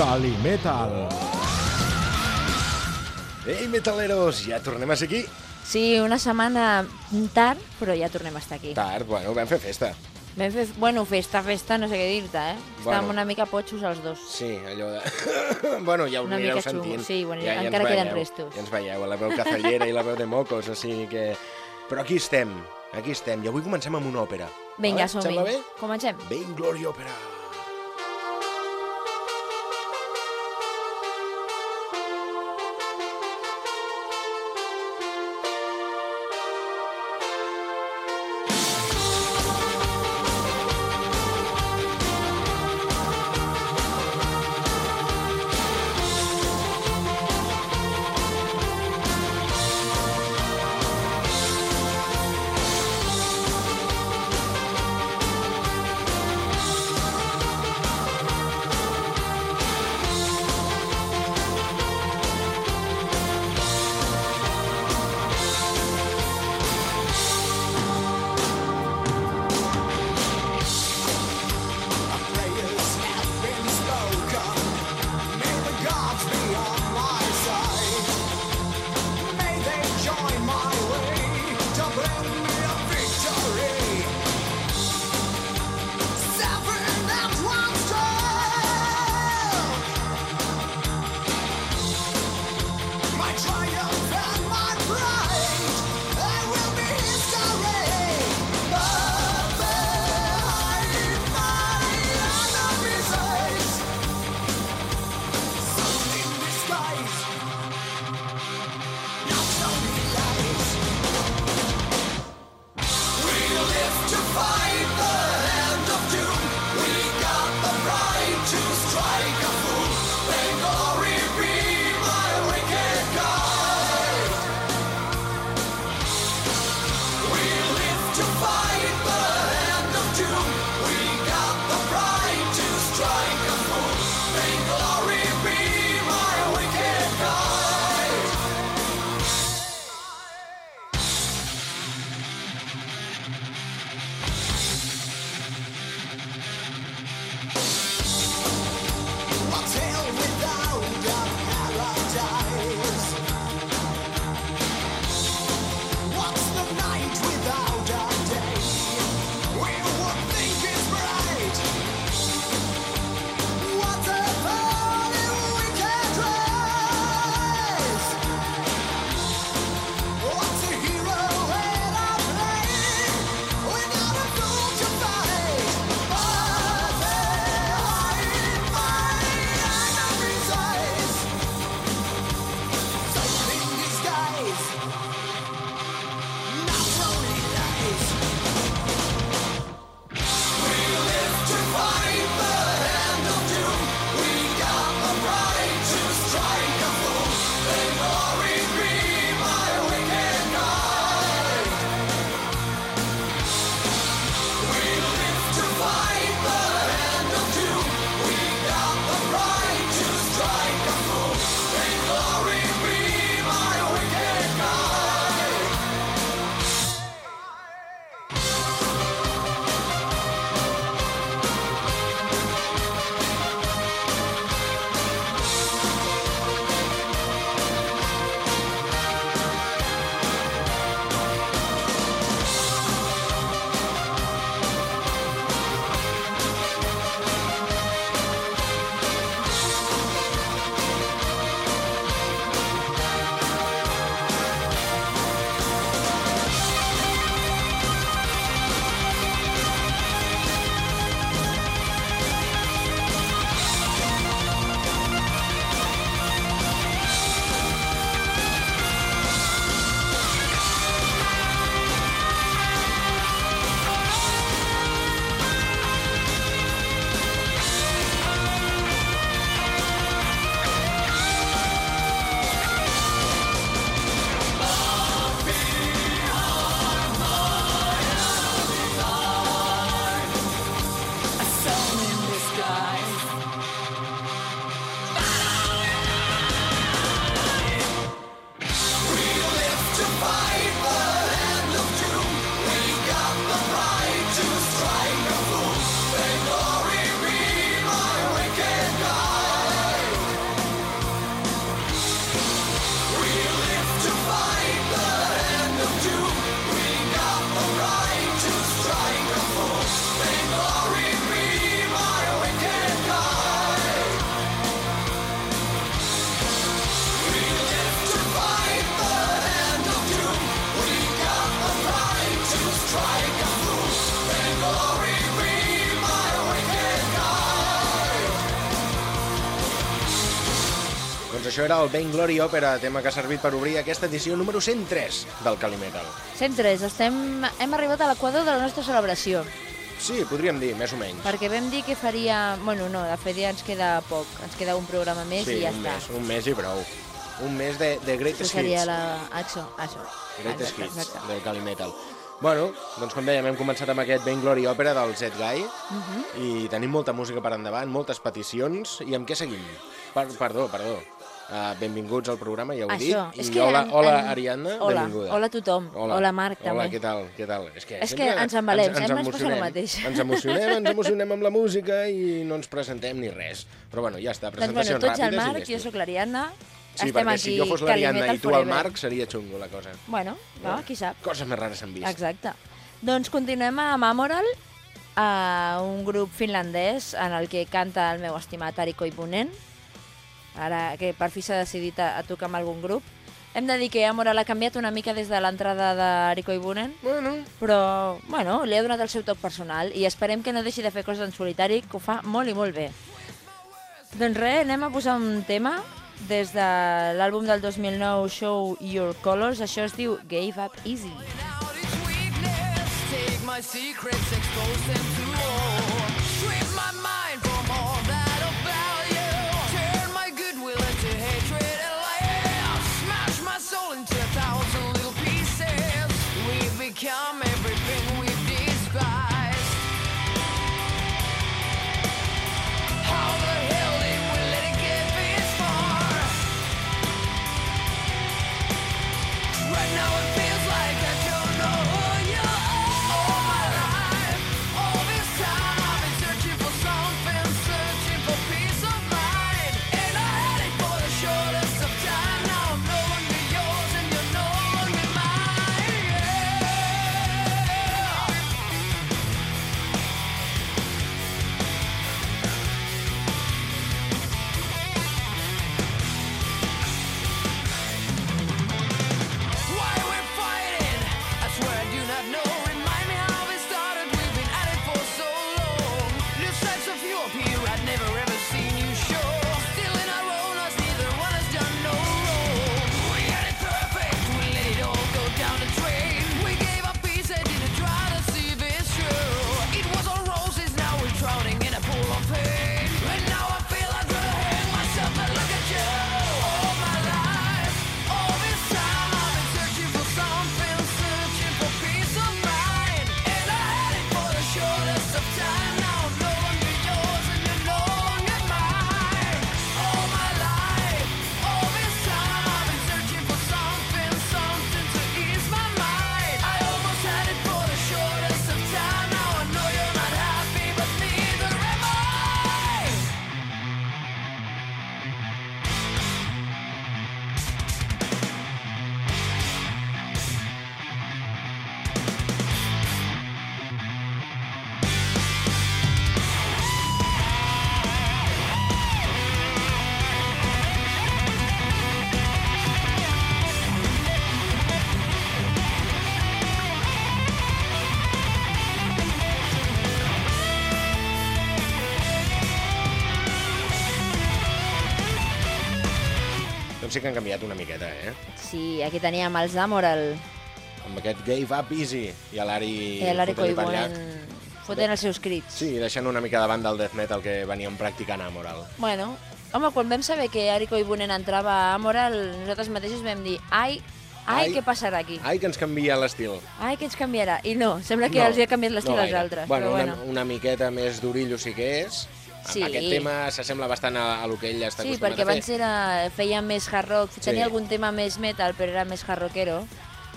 Calimetal. Ei, metaleros, ja tornem a ser aquí. Sí, una setmana tard, però ja tornem a estar aquí. Tard, bueno, vam fer festa. Vam fer, bueno, festa, festa, no sé què dir-te, eh? Estàvem Bueno. una mica potxos els dos. Sí, allò de... bueno, ja ho Una anireu sentint. sí, bueno, ja, encara ens queden veieu, restos. Ja ens veieu, la veu cazallera i la veu de mocos, o sigui que... Però aquí estem, aquí estem, i avui comencem amb una òpera. Vinga, som-hi. bé? Comencem. Vain Glory Opera. Això era el Vainglory Opera, tema que ha servit per obrir aquesta edició número 103 del Calimetal. 103, estem, hem arribat a l'equador de la nostra celebració, Sí, podríem dir, més o menys. perquè vam dir que faria... Bueno, no, de fet ja ens queda poc, ens queda un programa més sí, i ja un està. mes, un mes i prou. Un mes de, de Això Greatest seria Hits. la... Això, això. Greatest Exacte, Hits exacte. del Calimetal. Bueno, doncs com dèiem, hem començat amb aquest Vainglory Opera del Zed Guy Mhm. i tenim molta música per endavant, moltes peticions, i amb què seguim? Per, perdó, perdó. Uh, benvinguts al programa, ja ho he Això, dit. és I que hola, en- hola en- Ariadna, Hola, benvinguda. hola a tothom. Hola, Marc, Hola, també. què tal? Què tal? És que, És que ens embalem, ens, ens ens el emocionem. mateix. Ens emocionem, ens emocionem amb la música i no ens presentem ni res. Però bueno, ja està, Doncs bueno, presentacions tu ets el ràpides Marc, i jo sóc l'Ariadna. Sí, Estem perquè aquí, si jo fos l'Ariadna i tu el. Marc, seria xungo la cosa. Bueno, va, qui sap. Coses més rares s'han vist. Exacte. Doncs continuem amb Amoral, uh, un grup finlandès en el que canta el meu estimat Ari Koivunen, ara que per fi s'ha decidit a, a tocar amb algun grup. Hem de dir que Amoral ha canviat una mica des de l'entrada d'Ari Koivunen, Bueno, però, bueno, li ha donat el seu toc personal i esperem que no deixi de fer coses en solitari, que ho fa molt i molt bé. Doncs res, anem a posar un tema des de l'àlbum del 2009 Show Your Colors, això es diu Gave Up Easy. Take my secrets, expose them to all. Doncs sí que han canviat una miqueta, eh? Sí, aquí teníem els Amoral Amb aquest Gave Up Easy i l'Ari... i l'Ari llac. fotent els seus crits. Sí, deixant una mica de banda el death metal que veníem practicant a Moral. Bueno, home, quan vam saber que Ari Koivunen entrava a Amoral, nosaltres mateixos vam dir ai, ai, Ai. què passarà aquí? Ai, que ens canvia l'estil. Ai, què ens canviarà? I no, sembla que els hi ha canviat l'estil als gaire. altres. Bueno, però una, bueno. una miqueta més d'orillo sí que és. Sí. Aquest tema s'assembla bastant a, a lo que ell està Sí, acostumat perquè a fer. abans era, feia més hard rock, Sí. tenia algun tema més metal, però era més hard rockero.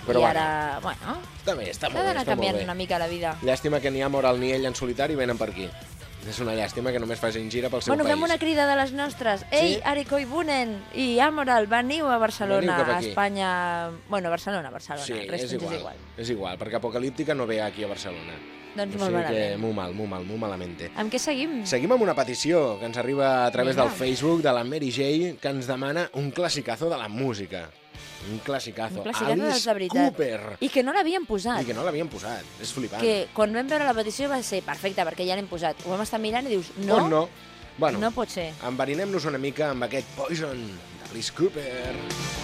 Però I bueno. ara, bueno, Està bé, està s'ha molt bé, d'anar està molt canviant una mica la vida. Llàstima que ni Amoral ni ell en solitari venen per aquí. És una llàstima que només facin gira pel seu Bueno, país. fem una crida de les nostres. Ei, Sí? Ari Koivunen i Amoral, veniu a Barcelona, Veniu a. Espanya... Bueno, Barcelona, Barcelona, Sí, res és igual, és igual. és igual, perquè Apocalíptica no ve aquí a Barcelona. Doncs o molt sigui que malament. molt mal, molt mal, molt malamente. Amb què seguim? Seguim amb una petició que ens arriba a través Vinga. del Facebook de la Mary J, que ens demana un classicazo de la música. Un classicazo. Un classicazo Alice de veritat. Cooper. I que no l'havien posat. I que no l'havien posat. És flipant. que quan vam veure la petició va ser perfecte, perquè ja l'hem posat. Ho vam estar mirant i dius, no, O no? Bueno, no pot ser. enverinem-nos una mica amb aquest Poison de Alice Cooper.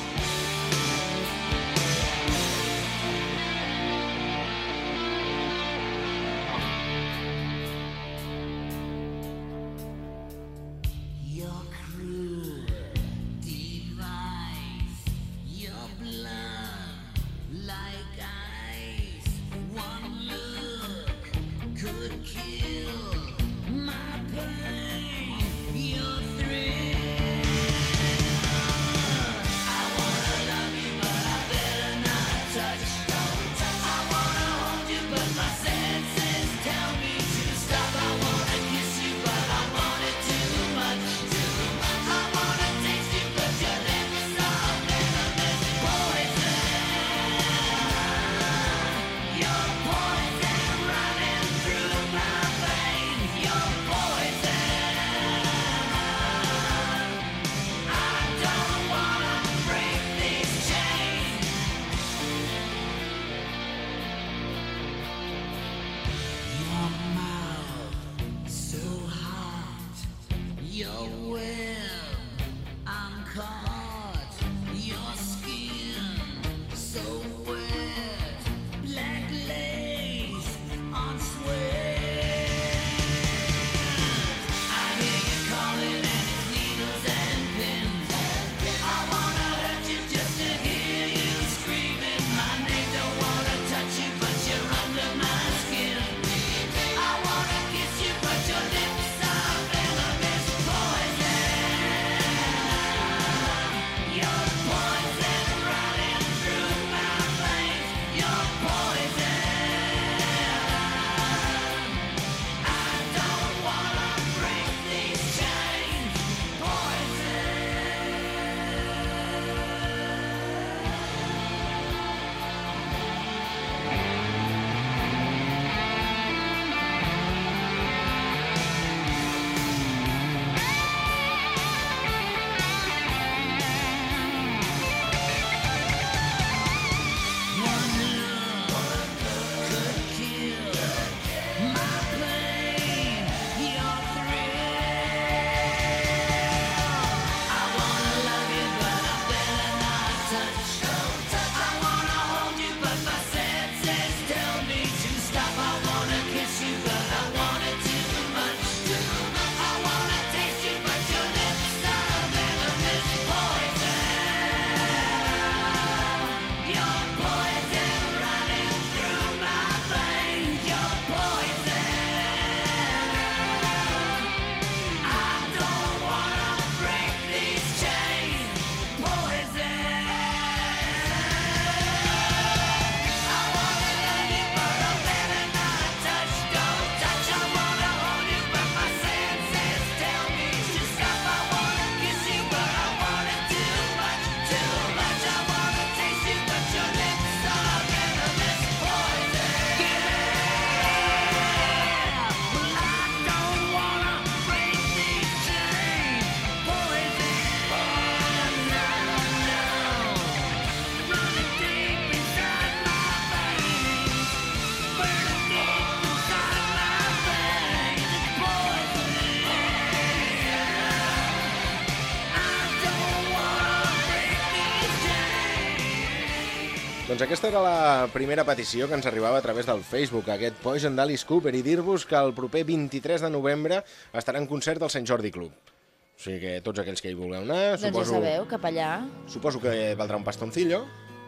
Doncs aquesta era la primera petició que ens arribava a través del Facebook, aquest Poison d'Alice Cooper, i dir-vos que el proper 23 de novembre estarà en concert al Sant Jordi Club. O sigui que tots aquells que hi vulgueu anar, Doncs ja suposo, sabeu, cap allà. suposo que valdrà un pastoncillo,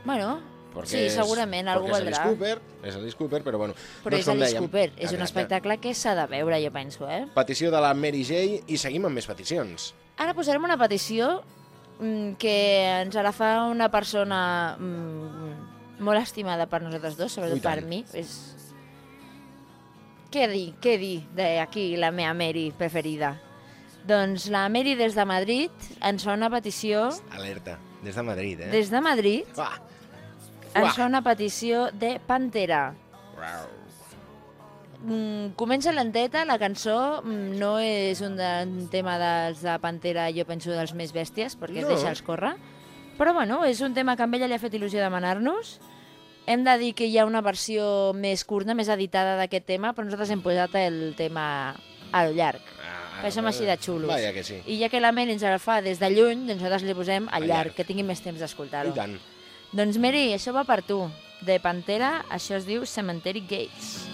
Bueno, perquè sí, segurament, algú perquè és valdrà. Alice Cooper, és Alice Cooper, però bueno. Però doncs és Alice dèiem, Cooper, és un espectacle que s'ha de veure, jo penso, eh? Petició de la Mary J i seguim amb més peticions. Ara posarem una petició mm, que ens la fa una persona mm, molt estimada per nosaltres dos, sobretot per mi. És... Què dir, què dir d'aquí la meva Mary preferida? Doncs la Mary des de Madrid ens fa una petició... Alerta, des de Madrid, eh? Des de Madrid Uah! ens fa una petició de Pantera. Uau. Mm, comença lenteta, la cançó mm, no és un, de, un tema dels de Pantera, jo penso, dels més bèsties, perquè No. es deixa els córrer. Però bueno, és un tema que a ella li ha fet il·lusió demanar-nos. Hem de dir que hi ha una versió més curta, més editada d'aquest tema, però nosaltres hem posat el tema al llarg. Ah, perquè som així de xulos. Vaja que sí. I ja que la Mary ens el fa des de lluny, doncs nosaltres li posem al llarg, llarg. que tingui més temps I d'escoltar-ho. tant. Doncs Mary, això va per tu. De Pantera, això es diu Cemetery Gates.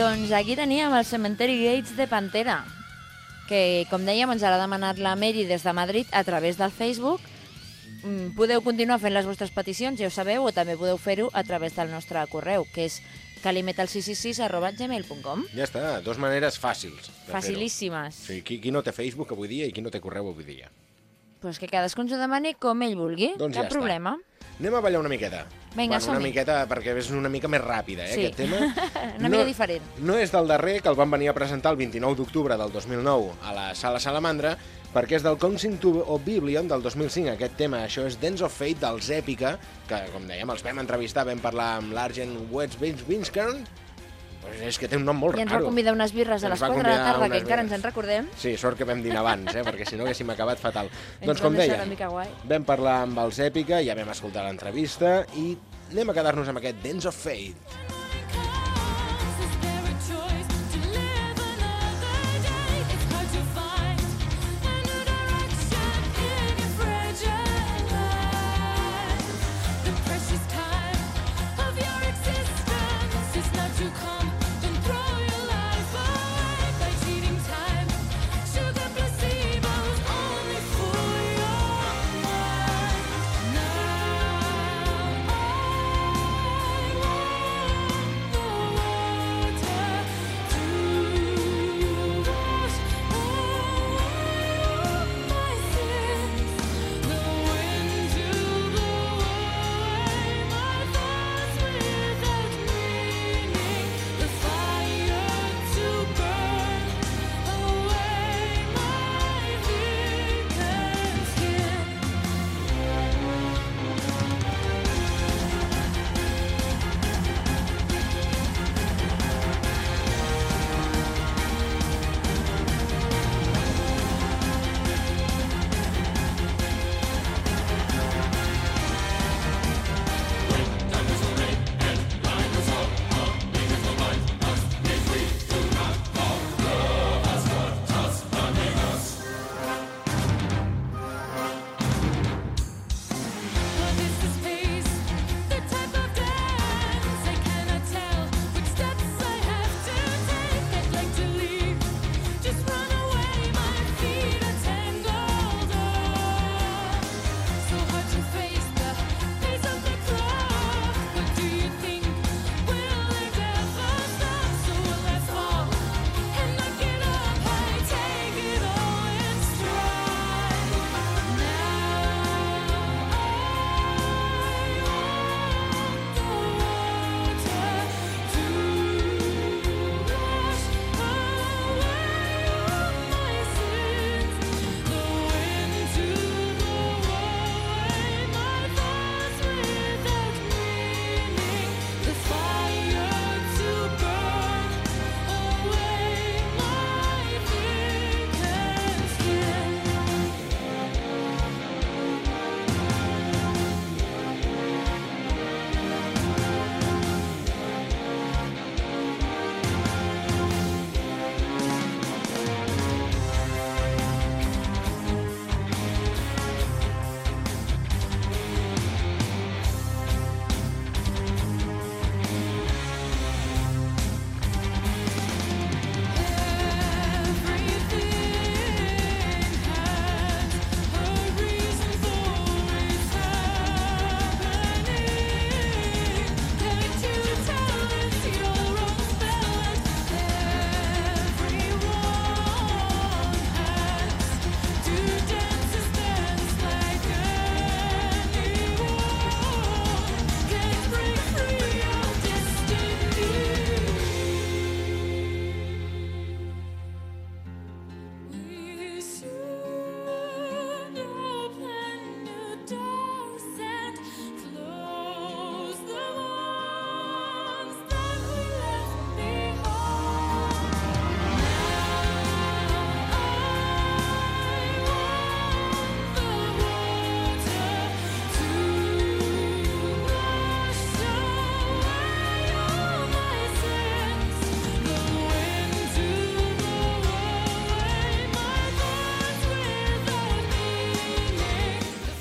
Doncs aquí teníem el Cementeri Gates de Pantera, que, com dèiem, ens ha demanat la Mary des de Madrid a través del Facebook. Mm, Podeu continuar fent les vostres peticions, ja ho sabeu, o també podeu fer-ho a través del nostre correu, que és calimetal666 arroba gmail.com. Ja està, dos maneres fàcils. Facilíssimes. Sí, qui, qui no té Facebook avui dia i qui no té correu avui dia. Pues que cadascú ens ho demani com ell vulgui, Doncs cap ja està. problema. Anem a ballar una miqueta. Vinga, bueno, una miqueta perquè és una mica més ràpida, eh, Sí. aquest tema. Una mica diferent. No és del darrer, que el van venir a presentar el 29 d'octubre del 2009 a la Sala Salamandra, perquè és del Consing to Oblivion del 2005, aquest tema. Això és Dance of Fate dels Èpica, que, com dèiem, els vam entrevistar, vam parlar amb l'Argent Wets Winskern, pues és que té un nom molt I ens va raro. convidar unes birres a les va 4 de la tarda, que encara ens en recordem. Sí, sort que vam dinar abans, eh? perquè si no haguéssim acabat fatal. Ens doncs com deia, vam parlar amb els Èpica, ja vam escoltar l'entrevista i anem a quedar-nos amb aquest Dance of Fate.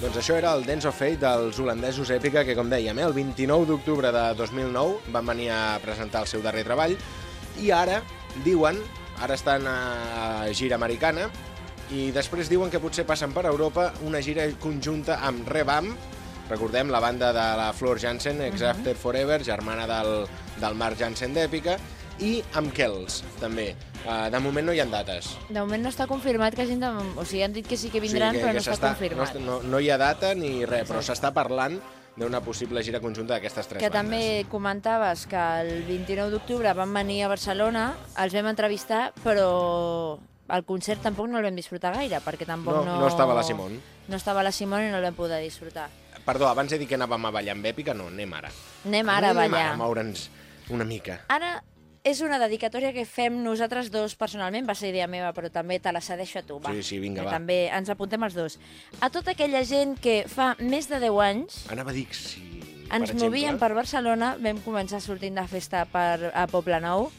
Doncs això era el Dance of Fate dels holandesos Èpica, que com dèiem, eh, el 29 d'octubre de 2009 van venir a presentar el seu darrer treball. I ara, diuen, ara estan a gira americana, i després diuen que potser passen per Europa una gira conjunta amb Rebam, recordem la banda de la Flor Jansen, Ex After Forever, germana del, del Marc Jansen d'Èpica, i amb Kells, també. Uh, de moment no hi ha dates. De moment no està confirmat que hagin de... O sigui, han dit que sí que vindran, que, però que no està confirmat. No, no, hi ha data ni res, però s'està parlant d'una possible gira conjunta d'aquestes tres que bandes. també comentaves que el 29 d'octubre van venir a Barcelona, els vam entrevistar, però el concert tampoc no el vam disfrutar gaire, perquè tampoc No, no... no estava la Simón. No estava la Simón i no el vam poder disfrutar. Perdó, abans he dit que anàvem a ballar amb èpica, no, anem ara. Anem ara a Anem ballar. ara a moure'ns una mica. Ara és una dedicatòria que fem nosaltres dos personalment, va ser idea meva, però també te la cedeixo a tu, va. Sí, sí, vinga, va. També ens apuntem els dos. A tota aquella gent que fa més de 10 anys Anava a dir si... ens per movíem exemple, per Barcelona, vam començar sortint de festa per, a Poblenou,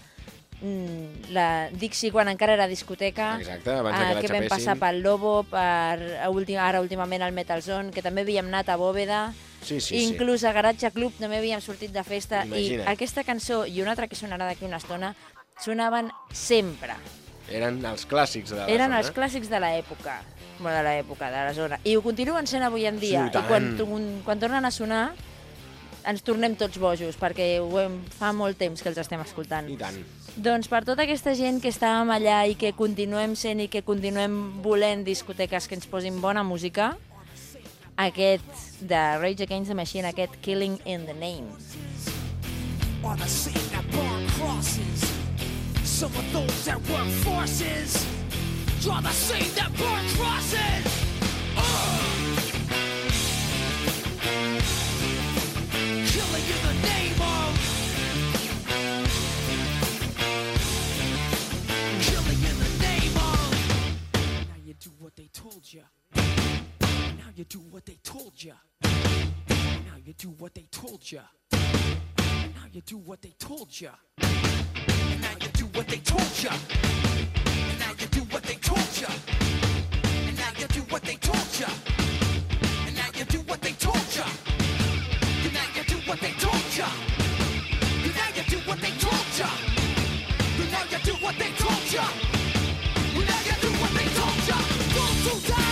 Mm, la Dixie quan encara era discoteca, Exacte, abans eh, que que vam xapessin. passar pel Lobo, per, a últim, ara últimament al Metal Zone, que també havíem anat a Bòveda, Sí, sí, inclús a Garatge Club també havíem sortit de festa, Imagina't. i aquesta cançó i una altra que sonarà d'aquí una estona sonaven sempre. sí. Eren els clàssics de la Eren zona. els clàssics de l'època, bueno, de l'època, de la zona. I ho continuen sent avui en dia. Sí, i I quan, quan tornen a sonar, ens tornem tots bojos, perquè ho hem, fa molt temps que els estem escoltant. I tant. Doncs per tota aquesta gent que estàvem allà i que continuem sent i que continuem volent discoteques que ens posin bona música, aquest de Rage Against the Machine, aquest Killing in the Name. the that crosses. Some of those that work forces draw the that crosses. Ugh. Killing in the name of. Killing in the name of. Now you do what they told you. Now you do what they told you. Now you do what they told you. Now you do what they told ya. Now you do what they told ya. Now you do what they told ya. Now you do what they told ya. And now you do what they told ya. Now you do what they told ya. Now you do what they told ya. Now you do what they told ya. Now you do what they told ya. Those who died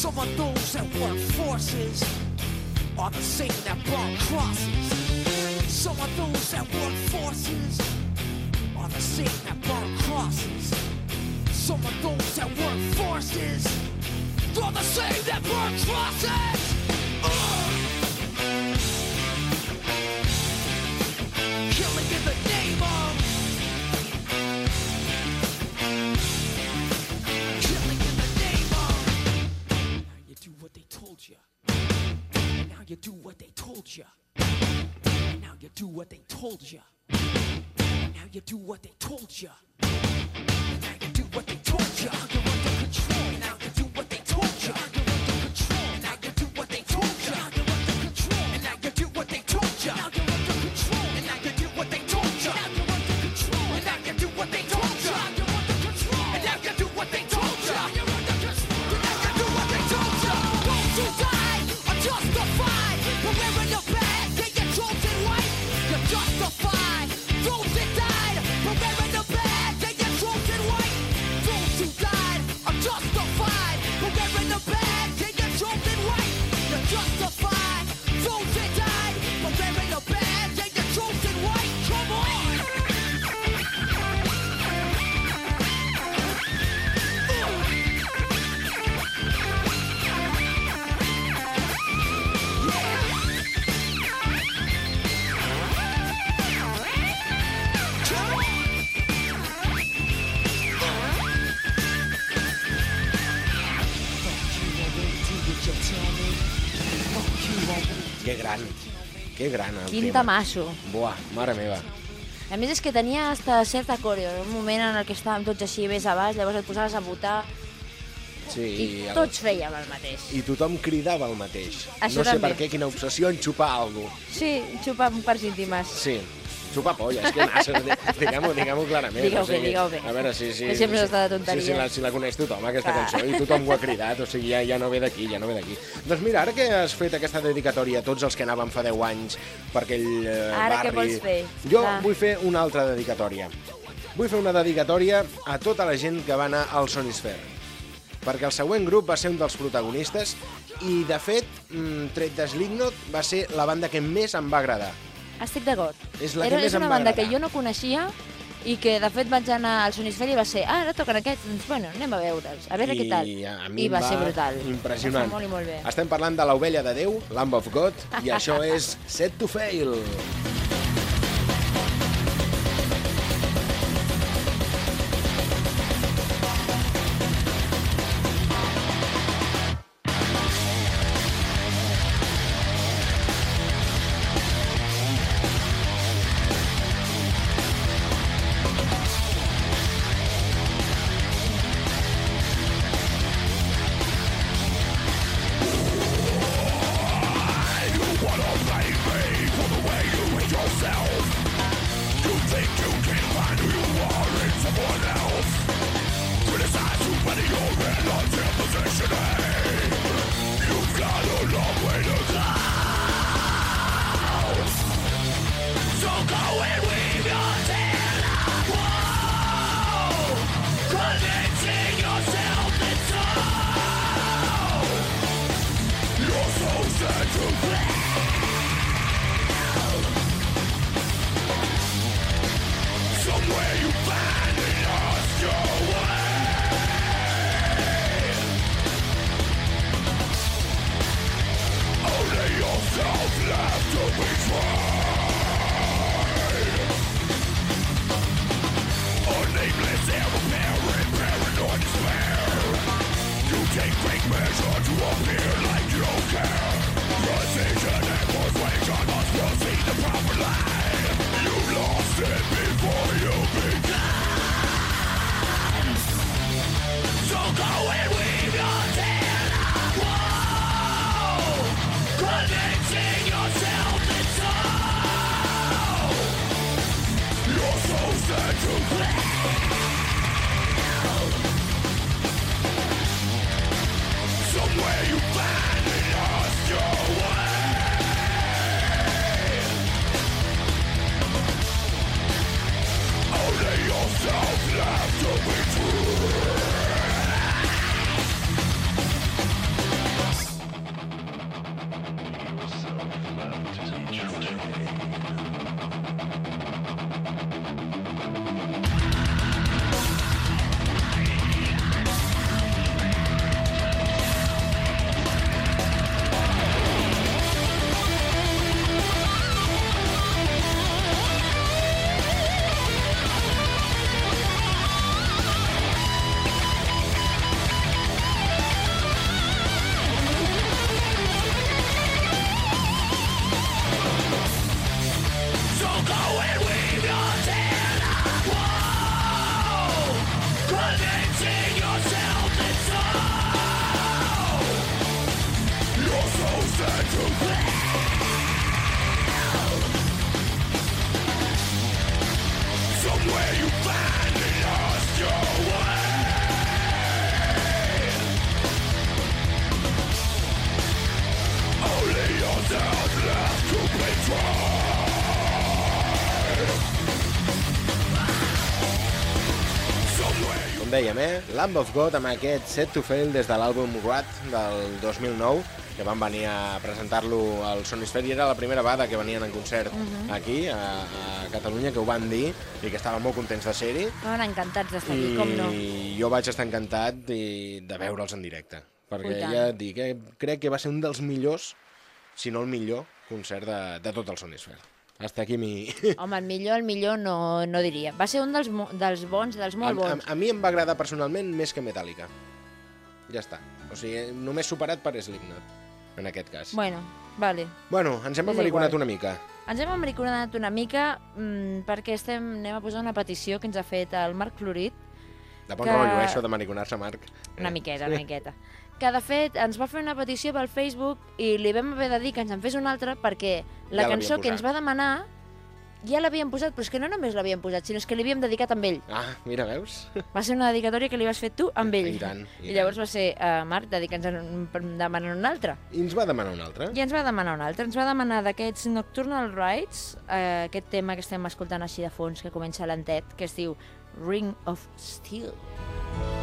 Some of those that work forces are the same that burn crosses. Some of those that work forces are the same that burn crosses. Some of those that work forces are the same that burn crosses. Quin tamasso. Buah, mare meva. A més és que tenia hasta certa coreo, un moment en el que estàvem tots així més a baix, llavors et posaves a votar Sí, i el- tots fèiem el mateix. I tothom cridava el mateix. Això no sé també. per què, quina obsessió en xupar alguna Sí, xupar un parts íntimes. Sí, és que massa, diguem-ho diguem clarament. Digueu bé, digueu bé. A veure, sí, sí. Deixem-nos sí, de tonteries. Sí, sí, la, si la coneix tothom, aquesta Clar. cançó, i tothom ho ha cridat, o sigui, ja, ja no ve d'aquí, ja no ve d'aquí. Doncs mira, ara que has fet aquesta dedicatòria a tots els que anàvem fa 10 anys per aquell eh, Ara barri... què vols fer? Jo Va. vull fer una altra dedicatòria. Vull fer una dedicatòria a tota la gent que va anar al Sonisphere perquè el següent grup va ser un dels protagonistes i, de fet, mm, tret de Slipknot, va ser la banda que més em va agradar. Estic d'acord. És la que Era, més és una va banda que jo no coneixia i que, de fet, vaig anar al Sonisferi i va ser ah, ara toquen aquests, doncs, bueno, anem a veure'ls, a veure I què tal. a mi I va, em ser brutal. Impressionant. Va fer molt i molt bé. Estem parlant de l'ovella de Déu, Lamb of God, i això és Set to Fail. Dèiem, eh? Lamb of God amb aquest Set to Fail des de l'àlbum Rat del 2009 que van venir a presentar-lo al Sonisphere i era la primera vegada que venien en concert aquí, a, a Catalunya, que ho van dir i que estaven molt contents de ser-hi Estaven encantats d'estar aquí, i com no. jo vaig estar encantat i, de veure'ls en directe perquè I tant. ja et dic, eh, crec que va ser un dels millors, si no el millor concert de, de tot el Sonisphere hasta aquí mi... Home, el millor, el millor no, no diria. Va ser un dels, dels bons, dels A, molt a, bons. a mi em va agradar personalment més que Metallica. Ja està. O sigui, només superat per Slipknot, en aquest cas. Bueno, vale. Bueno, ens hem igual. una mica. Ens hem americonat una mica mm, perquè estem, anem a posar una petició que ens ha fet el Marc Florit, De bon que- rotllo, eh, això de mariconar-se, Marc. una miqueta, una miqueta. Que de fet ens va fer una petició pel Facebook i li vam haver de dir que ens en fes una altra perquè la Ja cançó que ens va demanar ja l'havíem posat, però és que no només l'havíem posat, sinó que l'havíem dedicat amb ell. Ah, mira, veus? Va ser una dedicatòria que li vas fer tu amb ell. I tant, i I llavors va ser, uh, Marc, dedica'ns en demanar una altra. I ens va demanar una altra. I ens va demanar una altra. Ens va demanar d'aquests Nocturnal Rides, eh, aquest tema que estem escoltant així de fons, que comença lentet, que es diu Ring of Steel. The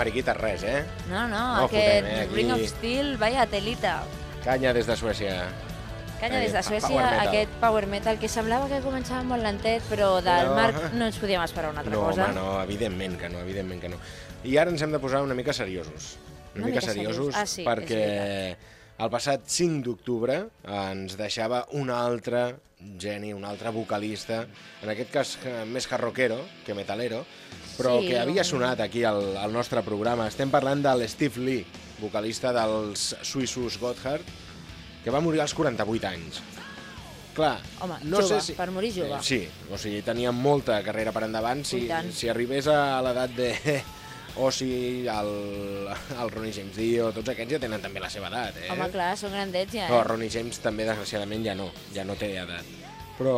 de mariquites res, eh? No, no, No aquest fotem, eh, aquí. Ring of Steel, vaya telita. Canya des de Suècia. Canya des de Suècia, power aquest power metal que semblava que començava molt lentet, però del Però- Marc no ens podíem esperar una altra No, cosa. home, no, evidentment que no, evidentment que no. I ara ens hem de posar una mica seriosos. Una, Una mica, mica seriosos, serios. Ah, sí, perquè el passat 5 d'octubre ens deixava un altre geni, un altre vocalista, en aquest cas eh, més carroquero que metalero, però Sí, que havia sonat aquí al, al nostre programa. Estem parlant de l'Steve Lee, vocalista dels suïssos Gotthard, que va morir als 48 anys. Clar, Home, no jove, sé si... per morir jove. Eh, sí, o sigui, tenia molta carrera per endavant. Si, si arribés a l'edat de... O si el, el Ronnie James Dio, tots aquests ja tenen també la seva edat, eh? Home, clar, són grandets ja, eh? Ronnie James també, desgraciadament, ja no, ja no té edat. Però,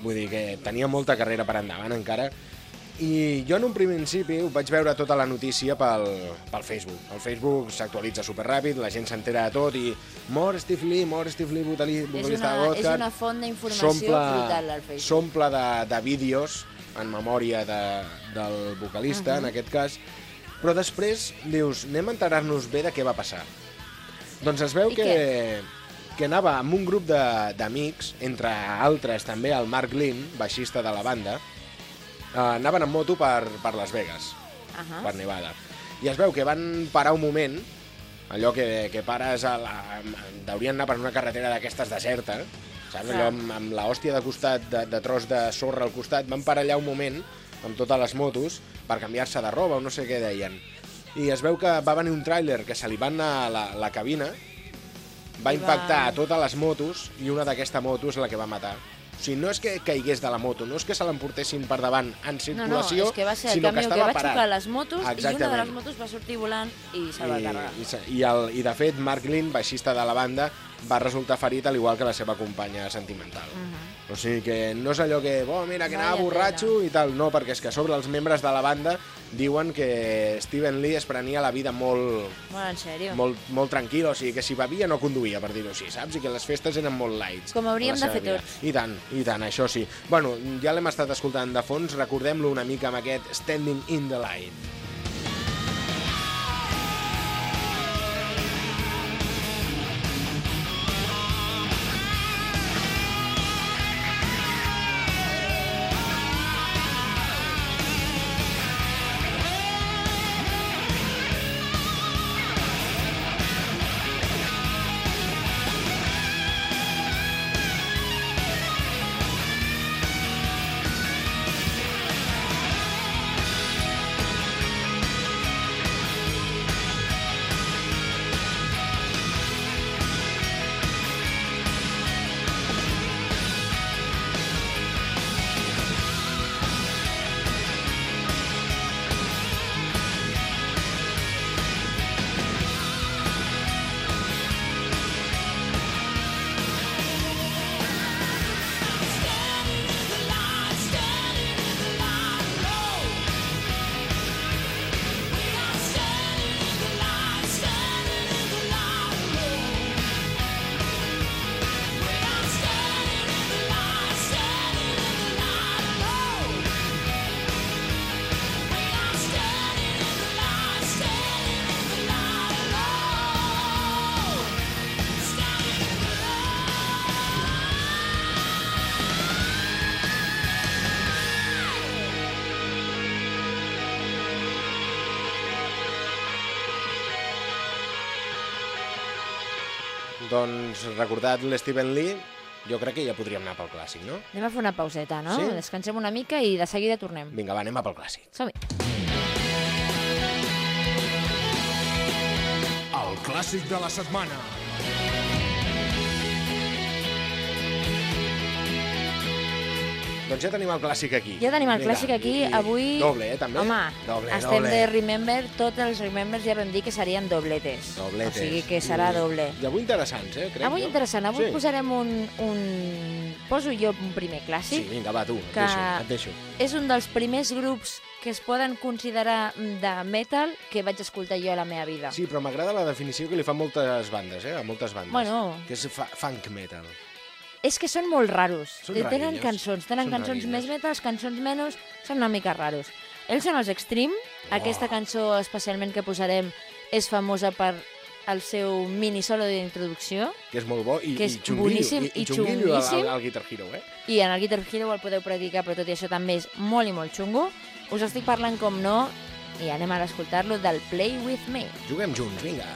vull dir que tenia molta carrera per endavant encara. I jo en un principi ho vaig veure tota la notícia pel, pel Facebook. El Facebook s'actualitza superràpid, la gent s'entera de tot i mor Steve Lee, mor Steve Lee, vocali- És vocalista de és Gotthard. una font d'informació brutal al Facebook. S'omple de, de vídeos en memòria de, del vocalista, uh -huh. en aquest cas, però després dius, anem a enterar-nos bé de què va passar. Doncs es veu I que, que anava amb un grup de- d'amics, entre altres també el Mark Lynn, baixista de la banda, eh, anaven en moto per, per Las Vegas Ahà. per Nevada. I es veu que van parar un moment, allò que, que pares a la... Deurien anar per una carretera d'aquestes deserta, saps? Allò amb, amb l'hòstia de costat, de, de tros de sorra al costat, van parar allà un moment amb totes les motos per canviar-se de roba o no sé què deien. I es veu que va venir un tràiler que se li va anar a la, la cabina, va I impactar va- a totes les motos i una d'aquesta moto és la que va matar. O sigui, no és que caigués de la moto, no és que se l'emportessin per davant en No, no, circulació, és que va ser el que camió que, estava va parat. xocar les motos i una de Exactament. les motos va sortir volant i se'l va carregar. I, i, i, el, I de fet, Mark Lynn, baixista de la banda, va resultar ferit al igual que la seva companya sentimental. O sigui que no és allò que, oh, mira, que anava Vaya borratxo i tal. No, perquè és que sobre els membres de la banda diuen que Steven Lee es prenia la vida molt, Molt en sèrio. molt, molt tranquil, o sigui que si bevia no conduïa, per dir-ho així, saps? I que les festes eren molt lights. Com hauríem de fer vida. tots. I tant, i tant, això sí. Bueno, ja l'hem estat escoltant de fons, recordem-lo una mica amb aquest Standing in the Light. Doncs recordat l'Steven Lee, jo crec que ja podríem anar pel clàssic, no? Anem a fer una pauseta, no? Sí? Descansem una mica i de seguida tornem. Vinga, va, anem a pel clàssic. Som-hi. El clàssic de la setmana. Doncs ja tenim el clàssic aquí. Ja tenim el Vinga, clàssic aquí. i- Avui... Doble, eh, també? Home, doble, estem doble. de Remember. Tots els Remembers ja vam dir que serien dobletes. Dobletes. O sigui que serà I- doble. I avui interessants, eh? Crec, Avui jo. interessant. Avui sí. posarem un, un... Poso jo un primer Sí, clàssic. vinga, va, tu, et deixo, et deixo. És un dels primers grups que es poden considerar de metal que vaig escoltar jo a la meva vida. Sí, però m'agrada la definició que li fan moltes bandes, eh? A moltes bandes. Bueno. Que és fa funk metal. És que són molt raros. Són tenen rarillos. cançons, tenen Són cançons rarillos. més metals, cançons menys, són una mica raros. Ells són els Extreme. Aquesta cançó, especialment que posarem, és famosa per el seu mini solo d'introducció Que és molt bo i, Que és i xunguillo. boníssim i, i xunguillo al, al, al Guitar Hero, eh? i en el Guitar Hero el podeu practicar, però tot i això també és molt i molt xungo. Us estic parlant, com no, i anem a escoltar-lo del Play With Me. Juguem junts, vinga.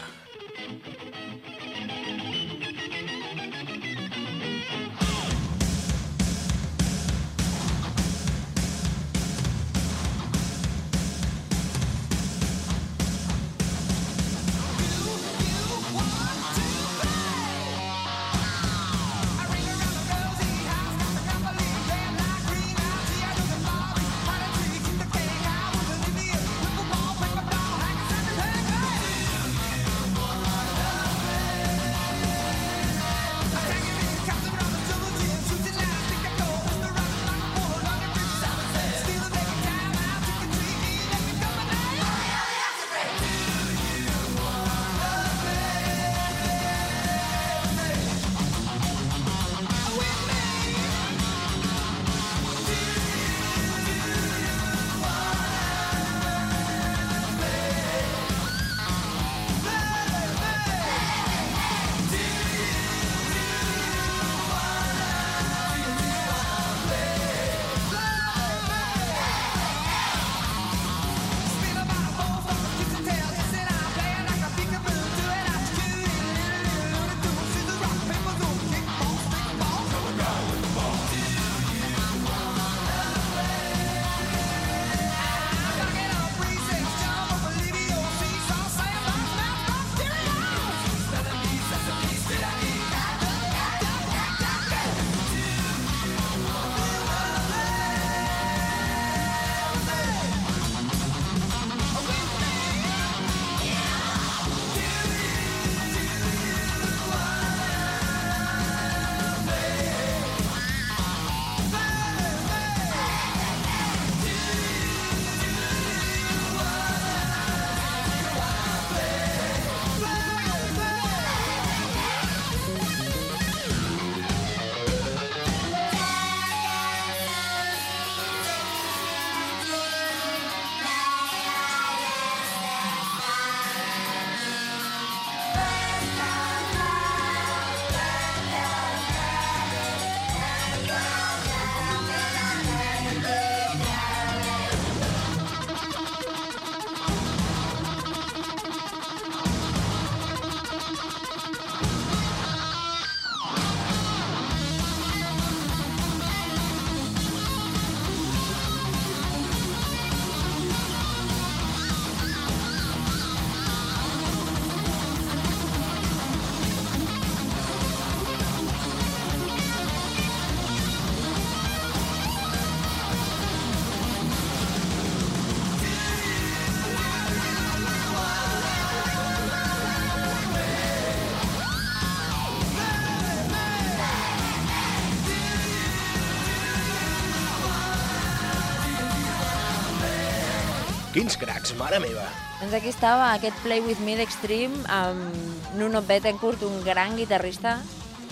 Quins cracs, mare meva. Doncs aquí estava aquest Play With Me d'Extreme amb Nuno Bettencourt, un gran guitarrista,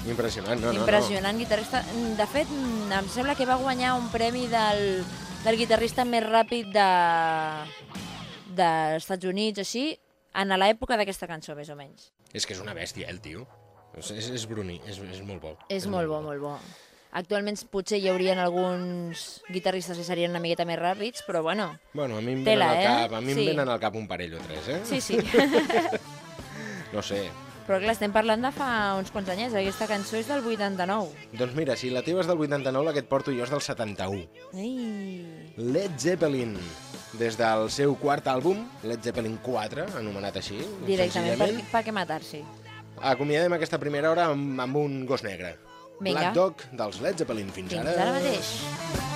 Impressionant, no, no, impressionant guitarrista. De fet, em sembla que va guanyar un premi del, del guitarrista més ràpid de dels Estats Units, així, en l'època d'aquesta cançó, més o menys. no. És que és una bèstia, el tio. És, és, és bruni, és, és molt bo. És molt bo, molt bo. Actualment potser hi haurien alguns guitarristes que serien una miqueta més ràpids, però bueno, Bueno, a mi em Tela, venen al eh? cap, a mi em Sí. venen al cap un parell o tres, eh? sí, sí. No sé. però clar, estem parlant de fa uns quants anyets. Aquesta cançó és del 89. Doncs mira, si la teva és del 89, la que et porto jo és del 71. Ai. Led Zeppelin, des del seu quart àlbum, Led Zeppelin 4, anomenat així, Directament, per, per què matar-s'hi? acomiadem aquesta primera hora amb, amb un gos negre. Vinga. Black Dog dels Led Zeppelin. Fins, Fins ara. ara mateix.